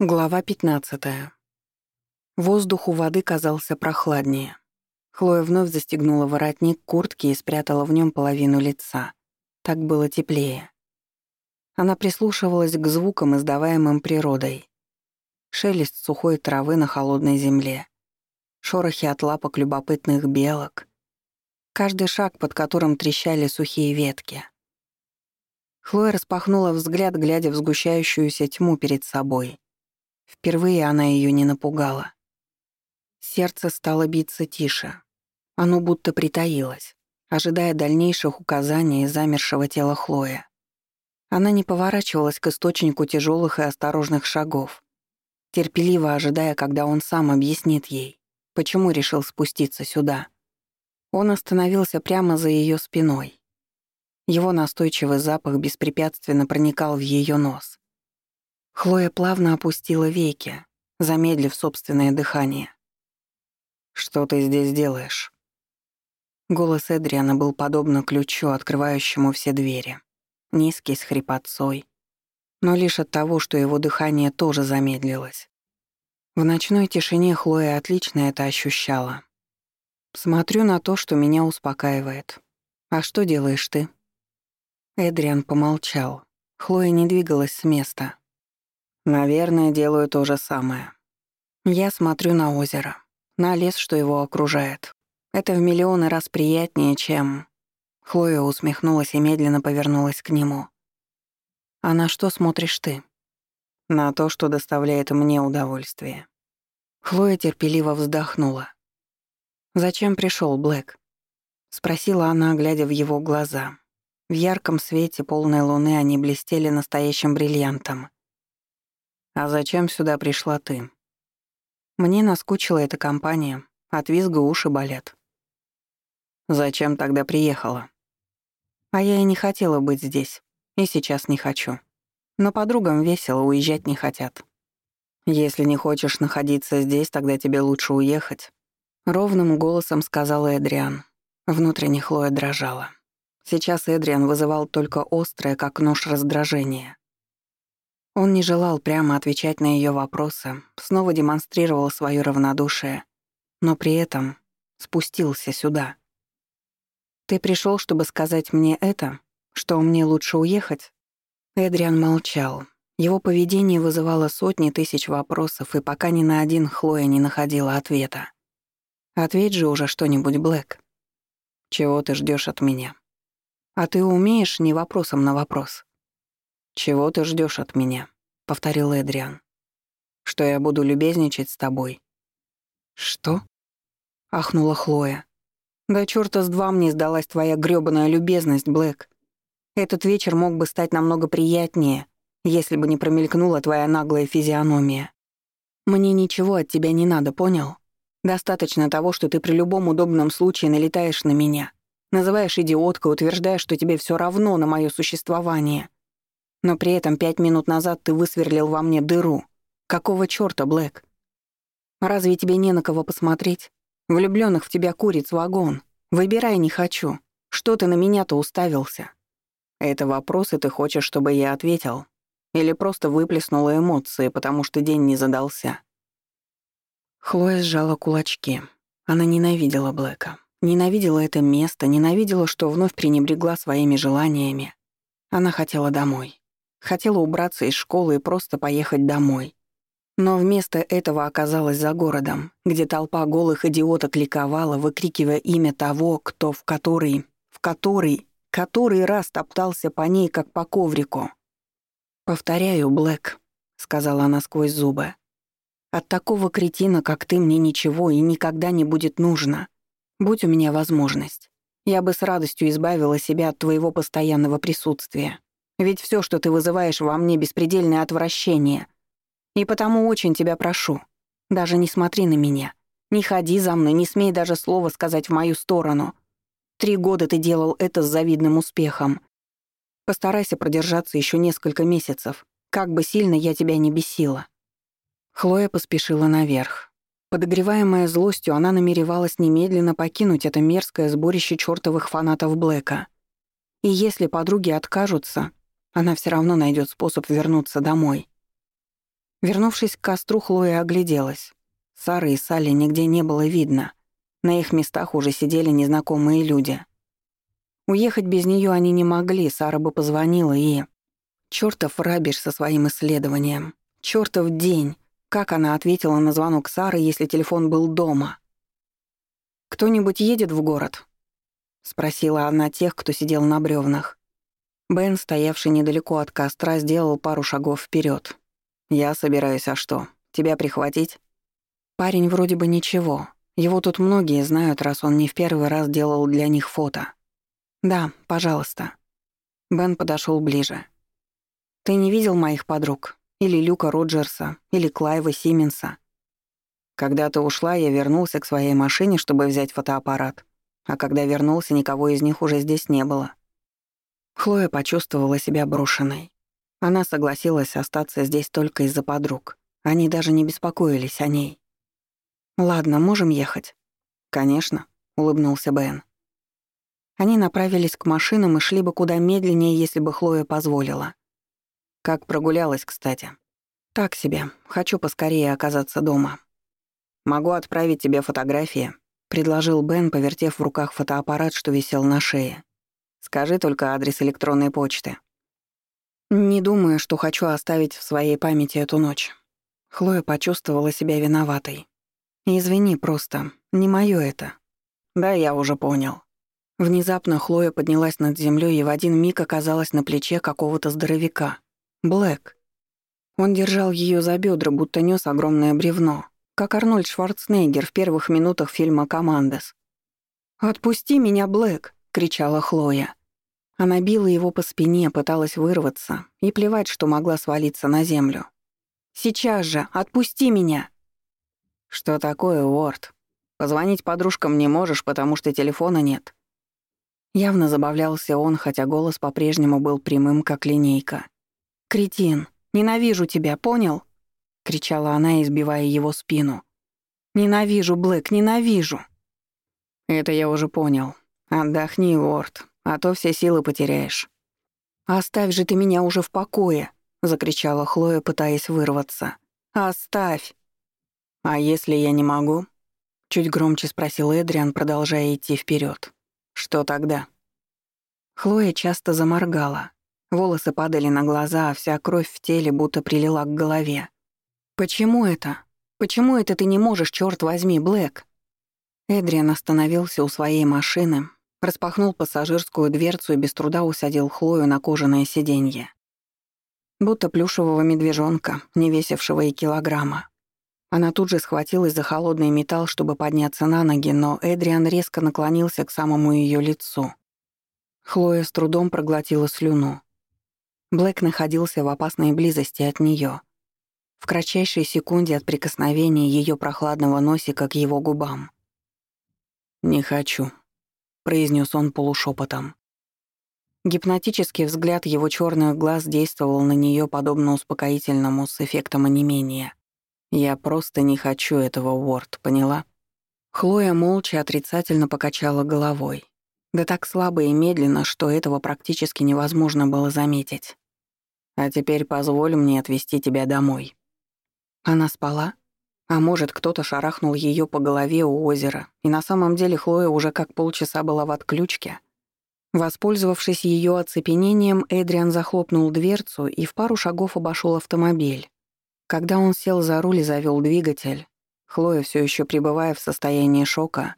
Глава 15. Воздух у воды казался прохладнее. Хлоя вновь застегнула воротник куртки и спрятала в нем половину лица. Так было теплее. Она прислушивалась к звукам, издаваемым природой. Шелест сухой травы на холодной земле. Шорохи от лапок любопытных белок. Каждый шаг, под которым трещали сухие ветки. Хлоя распахнула взгляд, глядя в сгущающуюся тьму перед собой — Впервые она ее не напугала. Сердце стало биться тише. Оно будто притаилось, ожидая дальнейших указаний из замершего тела Хлоя. Она не поворачивалась к источнику тяжелых и осторожных шагов, терпеливо ожидая, когда он сам объяснит ей, почему решил спуститься сюда. Он остановился прямо за ее спиной. Его настойчивый запах беспрепятственно проникал в ее нос. Хлоя плавно опустила веки, замедлив собственное дыхание. «Что ты здесь делаешь?» Голос Эдриана был подобно ключу, открывающему все двери. Низкий, с хрипотцой. Но лишь от того, что его дыхание тоже замедлилось. В ночной тишине Хлоя отлично это ощущала. «Смотрю на то, что меня успокаивает. А что делаешь ты?» Эдриан помолчал. Хлоя не двигалась с места, Наверное, делаю то же самое. Я смотрю на озеро, на лес, что его окружает. Это в миллионы раз приятнее, чем... Хлоя усмехнулась и медленно повернулась к нему. «А на что смотришь ты?» «На то, что доставляет мне удовольствие». Хлоя терпеливо вздохнула. «Зачем пришел Блэк?» — спросила она, глядя в его глаза. В ярком свете полной луны они блестели настоящим бриллиантом. «А зачем сюда пришла ты?» Мне наскучила эта компания, от визга уши болят. «Зачем тогда приехала?» А я и не хотела быть здесь, и сейчас не хочу. Но подругам весело, уезжать не хотят. «Если не хочешь находиться здесь, тогда тебе лучше уехать», — ровным голосом сказала Эдриан. Внутренне Хлоя дрожала. Сейчас Эдриан вызывал только острое, как нож, раздражение. Он не желал прямо отвечать на ее вопросы, снова демонстрировал свое равнодушие, но при этом спустился сюда. «Ты пришел, чтобы сказать мне это? Что мне лучше уехать?» Эдриан молчал. Его поведение вызывало сотни тысяч вопросов, и пока ни на один Хлоя не находила ответа. «Ответь же уже что-нибудь, Блэк. Чего ты ждешь от меня? А ты умеешь не вопросом на вопрос?» «Чего ты ждешь от меня?» — повторил Эдриан. «Что я буду любезничать с тобой?» «Что?» — ахнула Хлоя. «Да чёрта с два мне сдалась твоя грёбаная любезность, Блэк. Этот вечер мог бы стать намного приятнее, если бы не промелькнула твоя наглая физиономия. Мне ничего от тебя не надо, понял? Достаточно того, что ты при любом удобном случае налетаешь на меня, называешь идиоткой, утверждаешь, что тебе всё равно на моё существование» Но при этом пять минут назад ты высверлил во мне дыру. Какого чёрта, Блэк? Разве тебе не на кого посмотреть? Влюблённых в тебя куриц вагон. Выбирай не хочу. Что ты на меня-то уставился? Это вопрос, и ты хочешь, чтобы я ответил? Или просто выплеснула эмоции, потому что день не задался?» Хлоя сжала кулачки. Она ненавидела Блэка. Ненавидела это место, ненавидела, что вновь пренебрегла своими желаниями. Она хотела домой. Хотела убраться из школы и просто поехать домой. Но вместо этого оказалась за городом, где толпа голых идиоток ликовала, выкрикивая имя того, кто в который, в который, который раз топтался по ней, как по коврику. «Повторяю, Блэк», — сказала она сквозь зубы. «От такого кретина, как ты, мне ничего и никогда не будет нужно. Будь у меня возможность, я бы с радостью избавила себя от твоего постоянного присутствия. Ведь все, что ты вызываешь во мне, беспредельное отвращение. И потому очень тебя прошу, даже не смотри на меня. Не ходи за мной, не смей даже слова сказать в мою сторону. Три года ты делал это с завидным успехом. Постарайся продержаться еще несколько месяцев, как бы сильно я тебя не бесила». Хлоя поспешила наверх. Подогреваемая злостью, она намеревалась немедленно покинуть это мерзкое сборище чёртовых фанатов Блэка. И если подруги откажутся, она все равно найдет способ вернуться домой. Вернувшись к костру, Хлоя огляделась. Сары и Салли нигде не было видно. На их местах уже сидели незнакомые люди. Уехать без нее они не могли, Сара бы позвонила и... Чёртов рабиш со своим исследованием. Чёртов день. Как она ответила на звонок Сары, если телефон был дома? «Кто-нибудь едет в город?» — спросила она тех, кто сидел на бревнах. Бен, стоявший недалеко от костра, сделал пару шагов вперед. «Я собираюсь, а что? Тебя прихватить?» Парень вроде бы ничего. Его тут многие знают, раз он не в первый раз делал для них фото. «Да, пожалуйста». Бен подошел ближе. «Ты не видел моих подруг? Или Люка Роджерса? Или Клайва Сименса?» Когда ты ушла, я вернулся к своей машине, чтобы взять фотоаппарат. А когда вернулся, никого из них уже здесь не было. Хлоя почувствовала себя брошенной. Она согласилась остаться здесь только из-за подруг. Они даже не беспокоились о ней. «Ладно, можем ехать?» «Конечно», — улыбнулся Бен. Они направились к машинам и шли бы куда медленнее, если бы Хлоя позволила. Как прогулялась, кстати. «Так себе. Хочу поскорее оказаться дома». «Могу отправить тебе фотографии», — предложил Бен, повертев в руках фотоаппарат, что висел на шее. «Скажи только адрес электронной почты». «Не думаю, что хочу оставить в своей памяти эту ночь». Хлоя почувствовала себя виноватой. «Извини просто, не моё это». «Да, я уже понял». Внезапно Хлоя поднялась над землей и в один миг оказалась на плече какого-то здоровяка. Блэк. Он держал её за бедра, будто нёс огромное бревно, как Арнольд Шварценеггер в первых минутах фильма «Командос». «Отпусти меня, Блэк!» — кричала Хлоя. Она била его по спине, пыталась вырваться, и плевать, что могла свалиться на землю. «Сейчас же! Отпусти меня!» «Что такое, Уорд? Позвонить подружкам не можешь, потому что телефона нет». Явно забавлялся он, хотя голос по-прежнему был прямым, как линейка. «Кретин, ненавижу тебя, понял?» — кричала она, избивая его спину. «Ненавижу, Блэк, ненавижу!» «Это я уже понял. Отдохни, Уорд, а то все силы потеряешь». «Оставь же ты меня уже в покое!» — закричала Хлоя, пытаясь вырваться. «Оставь!» «А если я не могу?» — чуть громче спросил Эдриан, продолжая идти вперед. «Что тогда?» Хлоя часто заморгала. Волосы падали на глаза, а вся кровь в теле будто прилила к голове. «Почему это? Почему это ты не можешь, черт возьми, Блэк?» Эдриан остановился у своей машины, распахнул пассажирскую дверцу и без труда усадил Хлою на кожаное сиденье. Будто плюшевого медвежонка, не весившего и килограмма. Она тут же схватилась за холодный металл, чтобы подняться на ноги, но Эдриан резко наклонился к самому ее лицу. Хлоя с трудом проглотила слюну. Блэк находился в опасной близости от нее. В кратчайшей секунде от прикосновения ее прохладного носика к его губам. «Не хочу», — произнес он полушепотом. Гипнотический взгляд его черных глаз действовал на нее подобно успокоительному с эффектом онемения. «Я просто не хочу этого, Уорд, поняла?» Хлоя молча отрицательно покачала головой. Да так слабо и медленно, что этого практически невозможно было заметить. «А теперь позволь мне отвезти тебя домой». Она спала? А может, кто-то шарахнул ее по голове у озера, и на самом деле Хлоя уже как полчаса была в отключке? Воспользовавшись ее оцепенением, Эдриан захлопнул дверцу и в пару шагов обошел автомобиль. Когда он сел за руль и завел двигатель, Хлоя, все еще пребывая в состоянии шока,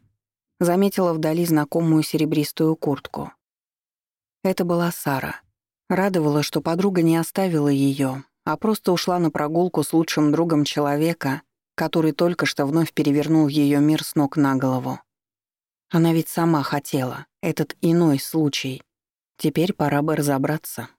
заметила вдали знакомую серебристую куртку. Это была Сара. Радовало, что подруга не оставила ее, а просто ушла на прогулку с лучшим другом человека, который только что вновь перевернул ее мир с ног на голову. Она ведь сама хотела, этот иной случай. Теперь пора бы разобраться,